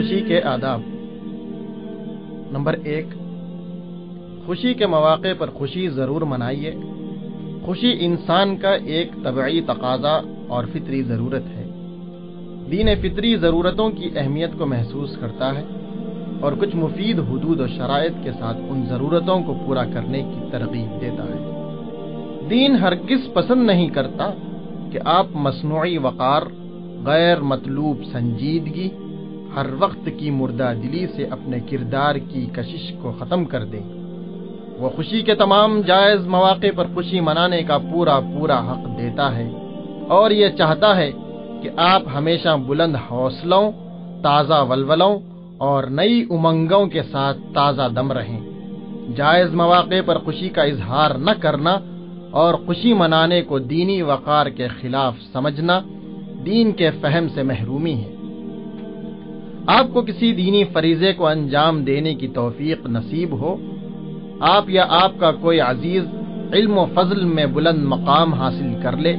خوشی کے آداب۔ نمبر ایک، خوشی کے مواقع پر خوشی ضرور منائیے۔ خوشی انسان کا ایک طبعی تقاضا اور فطری ضرورت ہے۔ دین فطری ضرورتوں کی اہمیت کو محسوس کرتا ہے اور کچھ مفید حدود و شرائط کے ساتھ ان ضرورتوں کو پورا کرنے کی ترغیب دیتا ہے۔ دین ہرگز پسند نہیں کرتا کہ آپ مصنوعی وقار، غیر مطلوب سنجیدگی ہر وقت کی مردہ دلی سے اپنے کردار کی کشش کو ختم کر دیں۔ وہ خوشی کے تمام جائز مواقع پر خوشی منانے کا پورا پورا حق دیتا ہے اور یہ چاہتا ہے کہ آپ ہمیشہ بلند حوصلوں، تازہ ولولوں اور نئی امنگوں کے ساتھ تازہ دم رہیں۔ جائز مواقع پر خوشی کا اظہار نہ کرنا اور خوشی منانے کو دینی وقار کے خلاف سمجھنا دین کے فہم سے محرومی ہے۔ آپ کو کسی دینی فریضے کو انجام دینے کی توفیق نصیب ہو، آپ یا آپ کا کوئی عزیز علم و فضل میں بلند مقام حاصل کر لے،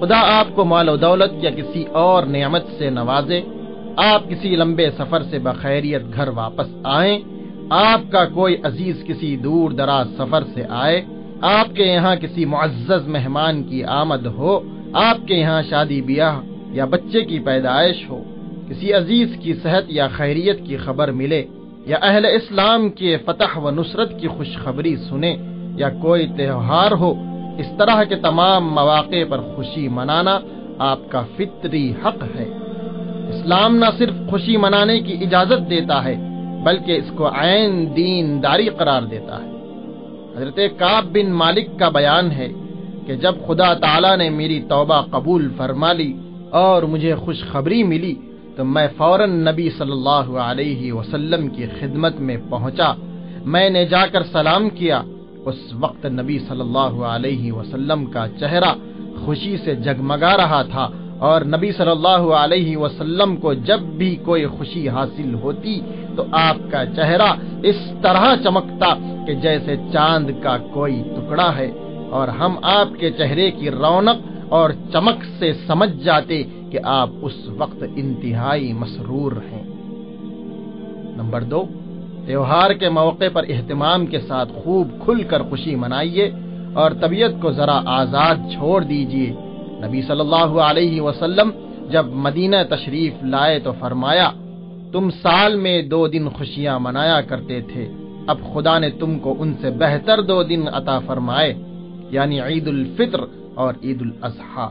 خدا آپ کو مال و دولت یا کسی اور نعمت سے نوازے، آپ کسی لمبے سفر سے بخیریت گھر واپس آئیں، آپ کا کوئی عزیز کسی دور دراز سفر سے آئے، آپ کے یہاں کسی معزز مہمان کی آمد ہو، آپ کے یہاں شادی بیاہ یا بچے کی پیدائش ہو۔ کسی عزیز کی صحت یا خیریت کی خبر ملے، یا اہل اسلام کے فتح و نصرت کی خوشخبری سنے، یا کوئی تہوار ہو، اس طرح کے تمام مواقع پر خوشی منانا آپ کا فطری حق ہے۔ اسلام نہ صرف خوشی منانے کی اجازت دیتا ہے، بلکہ اس کو عین دین داری قرار دیتا ہے۔ حضرت کاب بن مالک کا بیان ہے کہ جب خدا تعالی نے میری توبہ قبول فرما لی اور مجھے خوشخبری ملی تو میں فوراً نبی صلی اللہ علیہ وسلم کی خدمت میں پہنچا۔ میں نے جا کر سلام کیا۔ اس وقت نبی صلی اللہ علیہ وسلم کا چہرہ خوشی سے جگمگا رہا تھا اور نبی صلی اللہ علیہ وسلم کو جب بھی کوئی خوشی حاصل ہوتی تو آپ کا چہرہ اس طرح چمکتا کہ جیسے چاند کا کوئی ٹکڑا ہے اور ہم آپ کے چہرے کی رونق اور چمک سے سمجھ جاتے کہ آپ اس وقت انتہائی مسرور ہیں نمبر دو تیوہار کے موقع پر اہتمام کے ساتھ خوب کھل کر خوشی منائیے اور طبیعت کو ذرا آزاد چھوڑ دیجیے۔ نبی صلی اللہ علیہ وسلم جب مدینہ تشریف لائے تو فرمایا، تم سال میں دو دن خوشیاں منایا کرتے تھے۔ اب خدا نے تم کو ان سے بہتر دو دن عطا فرمائے یعنی عید الفطر اور عید الاضحیٰ۔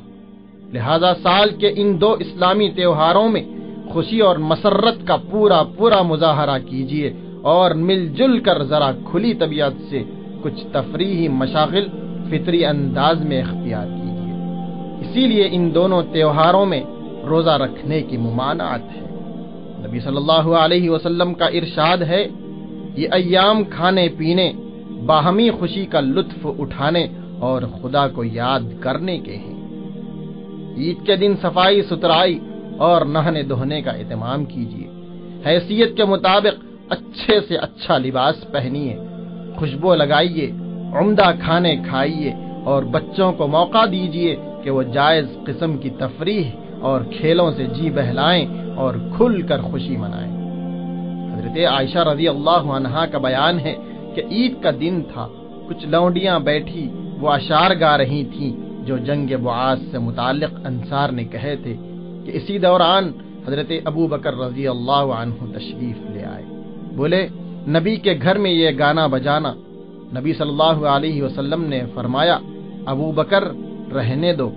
لہذا سال کے ان دو اسلامی تہواروں میں خوشی اور مسرت کا پورا پورا مظاہرہ کیجیے اور مل جل کر ذرا کھلی طبیعت سے کچھ تفریحی مشاغل فطری انداز میں اختیار کیجیے اسی لیے ان دونوں تہواروں میں روزہ رکھنے کی ممانعت ہے۔ نبی صلی اللہ علیہ وسلم کا ارشاد ہے یہ ایام کھانے پینے، باہمی خوشی کا لطف اٹھانے اور خدا کو یاد کرنے کے ہیں۔ عید کے دن صفائی ستھرائی اور نہنے دہنے کا اہتمام کیجیے حیثیت کے مطابق اچھے سے اچھا لباس پہنیے خوشبو لگائیے، عمدہ کھانے کھائیے اور بچوں کو موقع دیجیے کہ وہ جائز قسم کی تفریح اور کھیلوں سے جی بہلائیں اور کھل کر خوشی منائیں۔ حضرت عائشہ رضی اللہ عنہا کا بیان ہے کہ عید کا دن تھا، کچھ لونڈیاں بیٹھی وہ اشار گا رہی تھیں جو جنگ بعاث سے متعلق انصار نے کہے تھے کہ اسی دوران حضرت ابو بکر رضی اللہ عنہ تشریف لے آئے۔ بولے، نبی کے گھر میں یہ گانا بجانا۔ نبی صلی اللہ علیہ وسلم نے فرمایا، ابو بکر، رہنے دو۔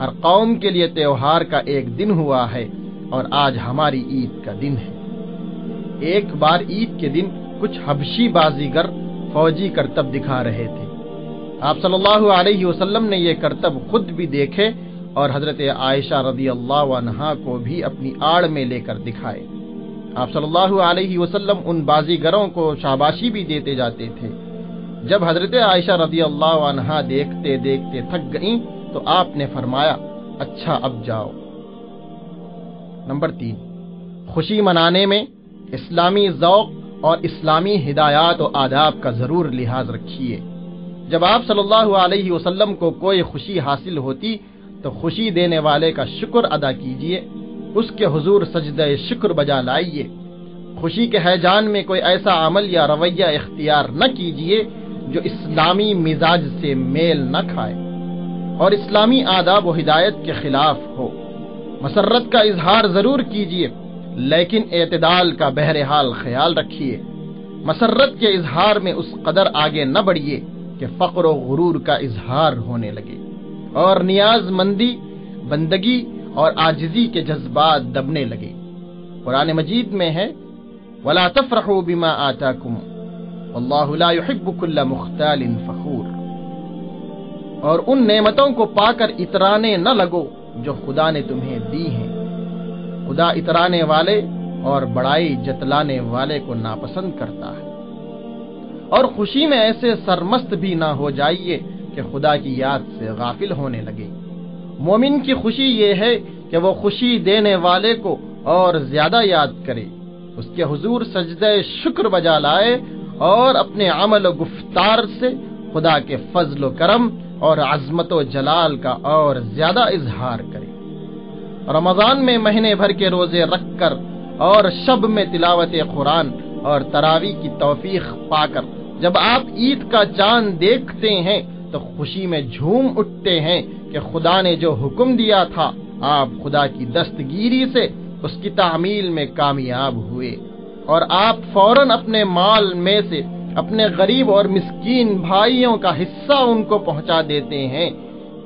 ہر قوم کے لیے تیوہار کا ایک دن ہوا ہے اور آج ہماری عید کا دن ہے۔ ایک بار عید کے دن کچھ حبشی بازیگر فوجی کرتب دکھا رہے تھے۔ آپ صلی اللہ علیہ وسلم نے یہ کرتب خود بھی دیکھے اور حضرت عائشہ رضی اللہ عنہا کو بھی اپنی آڑ میں لے کر دکھائے۔ آپ صلی اللہ علیہ وسلم ان بازیگروں کو شاباشی بھی دیتے جاتے تھے۔ جب حضرت عائشہ رضی اللہ عنہا دیکھتے دیکھتے تھک گئیں تو آپ نے فرمایا اچھا اب جاؤ۔ نمبر تین، خوشی منانے میں اسلامی ذوق اور اسلامی ہدایات و آداب کا ضرور لحاظ رکھیے۔ جب آپ صلی اللہ علیہ وسلم کو کوئی خوشی حاصل ہوتی تو خوشی دینے والے کا شکر ادا کیجیے اس کے حضور سجدہ شکر بجا لائیے۔ خوشی کے حیجان میں کوئی ایسا عمل یا رویہ اختیار نہ کیجیے جو اسلامی مزاج سے میل نہ کھائے اور اسلامی آداب و ہدایت کے خلاف ہو۔ مسرت کا اظہار ضرور کیجیے لیکن اعتدال کا بہرحال خیال رکھیے۔ مسرت کے اظہار میں اس قدر آگے نہ بڑھیے۔ کہ فقر و غرور کا اظہار ہونے لگے اور نیاز مندی، بندگی اور آجزی کے جذبات دبنے لگے۔ قرآن مجید میں ہے، ولا تفرحوا بما آتاکم واللہ لا يحب كل مختال فخور۔ اور ان نعمتوں کو پا کر اترانے نہ لگو جو خدا نے تمہیں دی ہیں۔ خدا اترانے والے اور بڑائی جتلانے والے کو ناپسند کرتا ہے۔ اور خوشی میں ایسے سرمست بھی نہ ہو جائیے کہ خدا کی یاد سے غافل ہونے لگے۔ مومن کی خوشی یہ ہے کہ وہ خوشی دینے والے کو اور زیادہ یاد کرے۔ اس کے حضور سجدہ شکر بجا لائے اور اپنے عمل و گفتار سے خدا کے فضل و کرم اور عظمت و جلال کا اور زیادہ اظہار کرے۔ رمضان میں مہینے بھر کے روزے رکھ کر اور شب میں تلاوت قرآن اور تراوی کی توفیق پا کر جب آپ عید کا چاند دیکھتے ہیں تو خوشی میں جھوم اٹھتے ہیں کہ خدا نے جو حکم دیا تھا، آپ خدا کی دستگیری سے اس کی تعمیل میں کامیاب ہوئے۔ اور آپ فوراً اپنے مال میں سے اپنے غریب اور مسکین بھائیوں کا حصہ ان کو پہنچا دیتے ہیں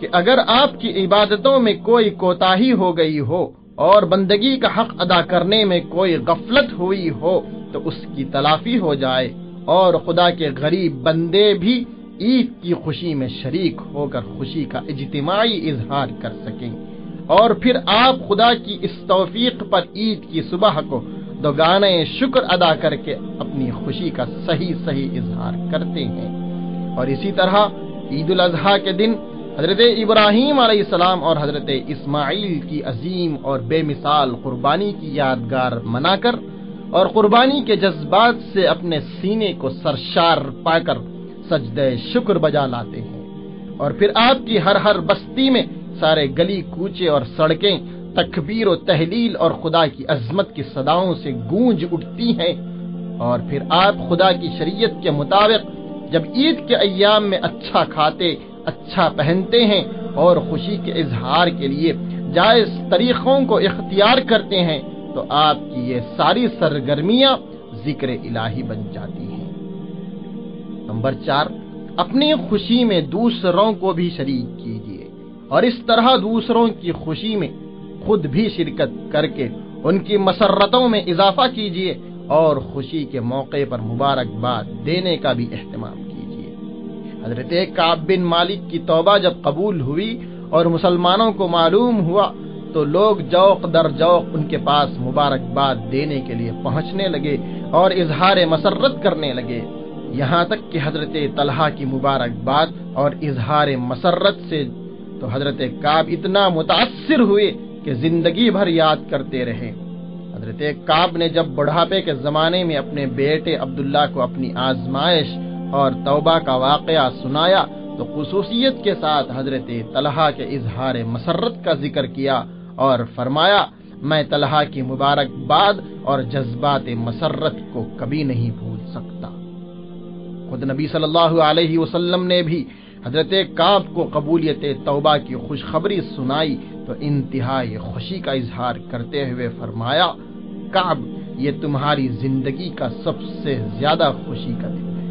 کہ اگر آپ کی عبادتوں میں کوئی کوتاہی ہو گئی ہو اور بندگی کا حق ادا کرنے میں کوئی غفلت ہوئی ہو تو اس کی تلافی ہو جائے۔ اور خدا کے غریب بندے بھی عید کی خوشی میں شریک ہو کر خوشی کا اجتماعی اظہار کر سکیں۔ اور پھر آپ خدا کی اس توفیق پر عید کی صبح کو دو گانے شکر ادا کر کے اپنی خوشی کا صحیح صحیح اظہار کرتے ہیں۔ اور اسی طرح عید الاضحیٰ کے دن حضرت ابراہیم علیہ السلام اور حضرت اسماعیل کی عظیم اور بے مثال قربانی کی یادگار منا کر اور قربانی کے جذبات سے اپنے سینے کو سرشار پا کر سجد شکر بجا لاتے ہیں۔ اور پھر آپ کی ہر ہر بستی میں سارے گلی کوچے اور سڑکیں تکبیر و تحلیل اور خدا کی عظمت کی صداؤں سے گونج اٹھتی ہیں۔ اور پھر آپ خدا کی شریعت کے مطابق جب عید کے ایام میں اچھا کھاتے اچھا پہنتے ہیں اور خوشی کے اظہار کے لیے جائز طریقوں کو اختیار کرتے ہیں تو آپ کی یہ ساری سرگرمیاں ذکر الہی بن جاتی ہیں۔ نمبر چار، اپنی خوشی میں دوسروں کو بھی شریک کیجیے اور اس طرح دوسروں کی خوشی میں خود بھی شرکت کر کے ان کی مسرتوں میں اضافہ کیجیے اور خوشی کے موقع پر مبارکباد دینے کا بھی اہتمام حضرت کعب بن مالک کی توبہ جب قبول ہوئی اور مسلمانوں کو معلوم ہوا تو لوگ جوق در جوق ان کے پاس مبارکباد دینے کے لیے پہنچنے لگے اور اظہار مسرت کرنے لگے۔ یہاں تک کہ حضرت طلحہ کی مبارکباد اور اظہار مسرت سے تو حضرت کعب اتنا متاثر ہوئے کہ زندگی بھر یاد کرتے رہے۔ حضرت کعب نے جب بڑھاپے کے زمانے میں اپنے بیٹے عبداللہ کو اپنی آزمائش اور توبہ کا واقعہ سنایا تو خصوصیت کے ساتھ حضرت طلحہ کے اظہار مسرت کا ذکر کیا۔ اور فرمایا، میں طلحہ کی مبارک باد اور جذبات مسرت کو کبھی نہیں بھول سکتا۔ خود نبی صلی اللہ علیہ وسلم نے بھی حضرت کعب کو قبولیت توبہ کی خوشخبری سنائی تو انتہائی خوشی کا اظہار کرتے ہوئے فرمایا، کعب، یہ تمہاری زندگی کا سب سے زیادہ خوشی کا دن ہے۔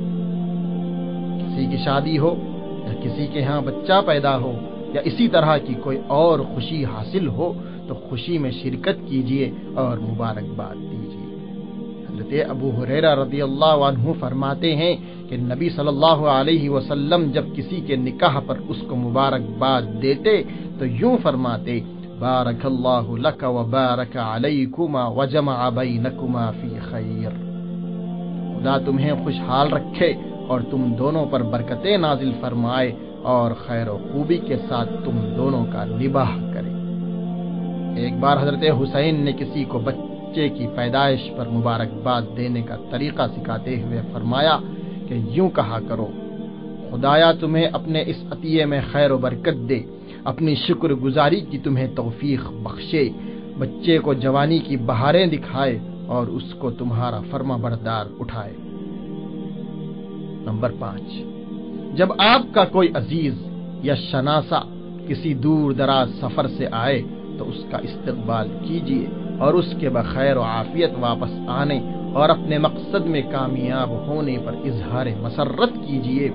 کسی کی شادی ہو یا کسی کے ہاں بچہ پیدا ہو یا اسی طرح کی کوئی اور خوشی حاصل ہو تو خوشی میں شرکت کیجیے اور مبارکباد دیجیے حضرت ابو حریرہ رضی اللہ عنہ فرماتے ہیں کہ نبی صلی اللہ علیہ وسلم جب کسی کے نکاح پر اس کو مبارکباد دیتے تو یوں فرماتے بارک اللہ لک و بارک علیکما وجمع بینکما فی خیر۔ خدا تمہیں خوشحال رکھے اور تم دونوں پر برکتیں نازل فرمائے۔ اور خیر و خوبی کے ساتھ تم دونوں کا نباہ کرے۔ ایک بار حضرت حسین نے کسی کو بچے کی پیدائش پر مبارکباد دینے کا طریقہ سکھاتے ہوئے فرمایا کہ یوں کہا کرو، خدایا تمہیں اپنے اس عطیے میں خیر و برکت دے، اپنی شکر گزاری کی تمہیں توفیق بخشے، بچے کو جوانی کی بہاریں دکھائے اور اس کو تمہارا فرما بردار اٹھائے۔ نمبر پانچ۔ جب آپ کا کوئی عزیز یا شناسا کسی دور دراز سفر سے آئے تو اس کا استقبال کیجیے اور اس کے بخیر و عافیت واپس آنے اور اپنے مقصد میں کامیاب ہونے پر اظہار مسرت کیجیے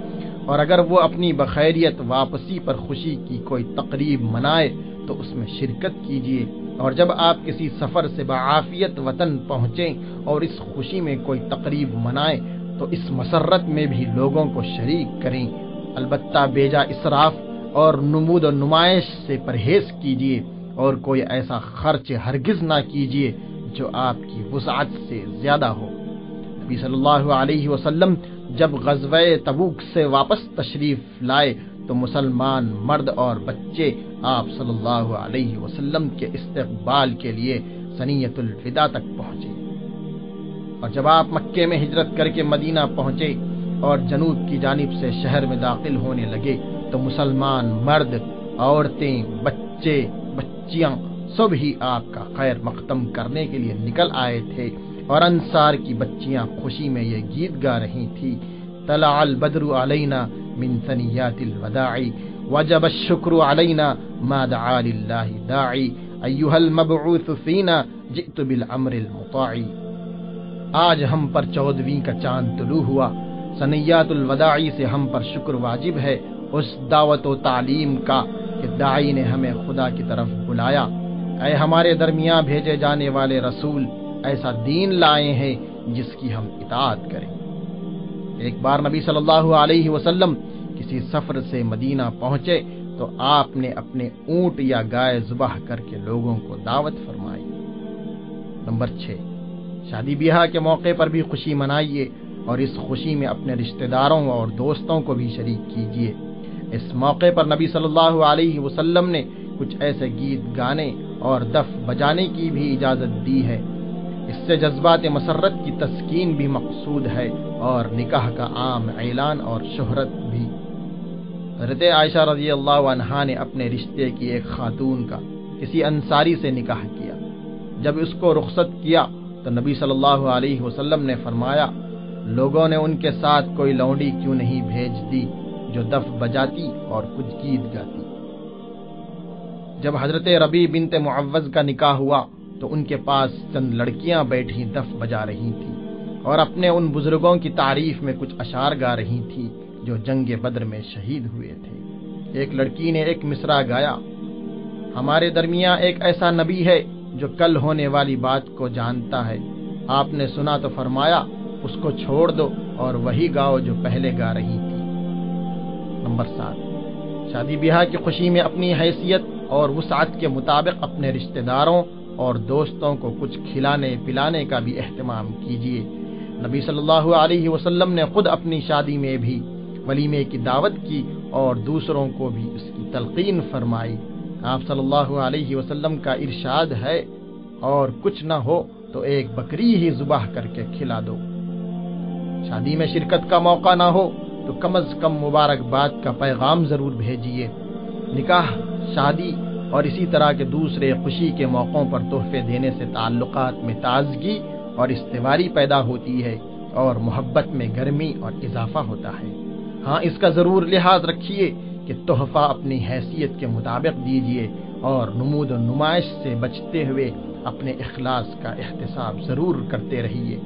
اور اگر وہ اپنی بخیریت واپسی پر خوشی کی کوئی تقریب منائے تو اس میں شرکت کیجیے اور جب آپ کسی سفر سے بعافیت وطن پہنچیں اور اس خوشی میں کوئی تقریب منائیں تو اس مسرت میں بھی لوگوں کو شریک کریں۔ البتہ بیجا اسراف اور نمود و نمائش سے پرہیز کیجیے اور کوئی ایسا خرچ ہرگز نہ کیجیے جو آپ کی وسعت سے زیادہ ہو۔ نبی صلی اللہ علیہ وسلم جب غزوہ تبوک سے واپس تشریف لائے تو مسلمان مرد اور بچے آپ صلی اللہ علیہ وسلم کے استقبال کے لیے سنیت الفدا تک پہنچے۔ اور جب آپ مکے میں ہجرت کر کے مدینہ پہنچے اور جنوب کی جانب سے شہر میں داخل ہونے لگے، تو مسلمان، مرد، عورتیں، بچے، بچیاں، سب ہی آپ کا خیر مختم کرنے کے لیے نکل آئے تھے اور انصار کی بچیاں خوشی میں یہ گیت گا رہی تھی، طلع البدر علینا من ثنیات الوداع وجب الشکر علینا ما دعا للہ داعی ایوہ المبعوث فینا، جئت بالعمر المطاع آج ہم پر چودویں کا چاند طلوع ہوا۔ سنیات الوداعی سے ہم پر شکر واجب ہے اس دعوت و تعلیم کا کہ داعی نے ہمیں خدا کی طرف بلایا۔ اے ہمارے درمیان بھیجے جانے والے رسول، ایسا دین لائے ہیں جس کی ہم اطاعت کریں۔ ایک بار نبی صلی اللہ علیہ وسلم کسی سفر سے مدینہ پہنچے تو آپ نے اپنے اونٹ یا گائے زبہ کر کے لوگوں کو دعوت فرمائی۔ نمبر چھ۔ شادی بیاہ کے موقع پر بھی خوشی منائیے اور اس خوشی میں اپنے رشتہ داروں اور دوستوں کو بھی شریک کیجیے۔ اس موقع پر نبی صلی اللہ علیہ وسلم نے کچھ ایسے گیت گانے اور دف بجانے کی بھی اجازت دی ہے۔ اس سے جذبات مسرت کی تسکین بھی مقصود ہے اور نکاح کا عام اعلان اور شہرت بھی۔ حضرت عائشہ رضی اللہ عنہا نے اپنے رشتے کی ایک خاتون کا کسی انصاری سے نکاح کیا۔ جب اس کو رخصت کیا تو نبی صلی اللہ علیہ وسلم نے فرمایا، لوگوں نے ان کے ساتھ کوئی لونڈی کیوں نہیں بھیج دی جو دف بجاتی اور کچھ گیت گاتی؟ جب حضرت ربی بنت معوض کا نکاح ہوا تو ان کے پاس چند لڑکیاں بیٹھی دف بجا رہی تھی اور اپنے ان بزرگوں کی تعریف میں کچھ اشعار گا رہی تھی جو جنگ بدر میں شہید ہوئے تھے۔ ایک لڑکی نے ایک مصرا گایا، ہمارے درمیان ایک ایسا نبی ہے جو کل ہونے والی بات کو جانتا ہے۔ آپ نے سنا تو فرمایا، اس کو چھوڑ دو اور وہی گاؤ جو پہلے گا رہی تھی۔ نمبر سات۔ شادی بیاہ کی خوشی میں اپنی حیثیت اور وسعت کے مطابق اپنے رشتہ داروں اور دوستوں کو کچھ کھلانے پلانے کا بھی اہتمام کیجیے۔ نبی صلی اللہ علیہ وسلم نے خود اپنی شادی میں بھی ولیمے کی دعوت کی اور دوسروں کو بھی اس کی تلقین فرمائی۔ آپ صلی اللہ علیہ وسلم کا ارشاد ہے اور کچھ نہ ہو تو ایک بکری ہی ذبح کر کے کھلا دو۔ شادی میں شرکت کا موقع نہ ہو تو کم از کم مبارکباد کا پیغام ضرور بھیجیے۔ نکاح، شادی اور اسی طرح کے دوسرے خوشی کے موقعوں پر تحفے دینے سے تعلقات میں تازگی اور استواری پیدا ہوتی ہے اور محبت میں گرمی اور اضافہ ہوتا ہے۔ ہاں اس کا ضرور لحاظ رکھیے کہ تحفہ اپنی حیثیت کے مطابق دیجیے اور نمود و نمائش سے بچتے ہوئے اپنے اخلاص کا احتساب ضرور کرتے رہیے۔